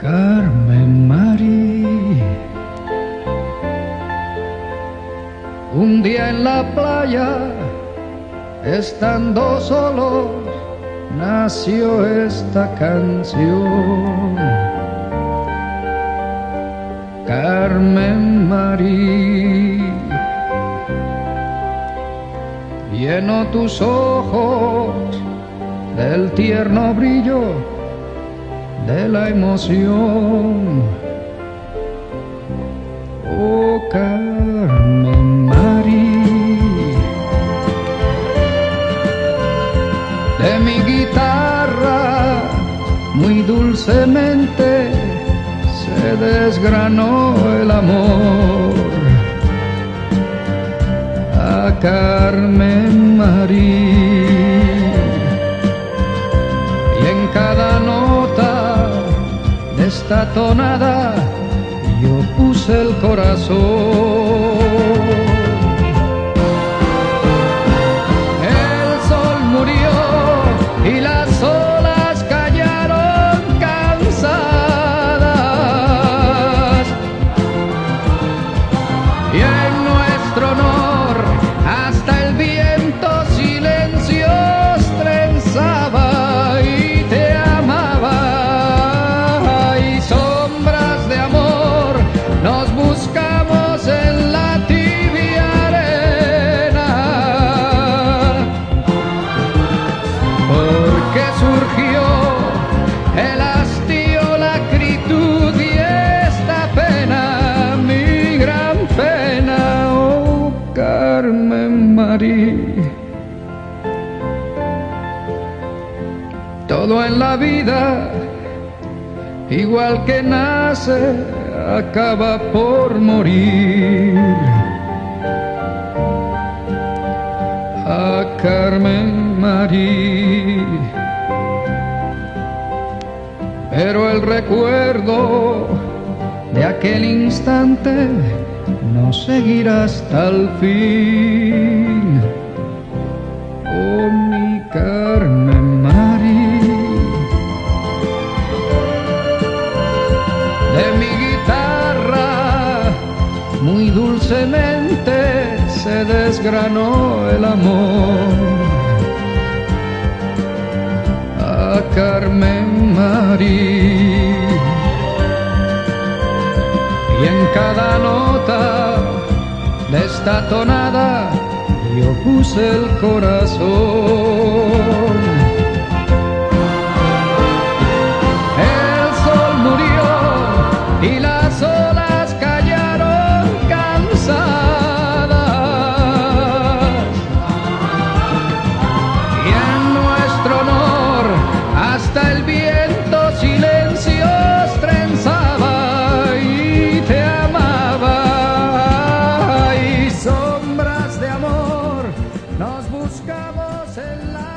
Carmen María. Un día en la playa, estando solos, nació esta canción. Carmen María, lleno tus ojos del tierno brillo de la emoción. Oh Carmen María, de mi guitarra muy dulcemente se desgranó el amor. A Carmen María yo puse el corazón. El sol murió y las olas nos buscamos en la tibia arena. Porque surgió el hastío, la acritud y esta pena, mi gran pena, oh Carmen María. Todo en la vida, igual que nace, acaba por morir. A Carmen María. Pero el recuerdo de aquel instante no seguirá hasta el fin. De mi guitarra muy dulcemente se desgranó el amor a Carmen María. Y en cada nota de esta tonada yo puse el corazón. y las olas callaron cansadas. Y en nuestro honor hasta el viento silencios trenzaba y te amaba y sombras de amor nos buscamos en la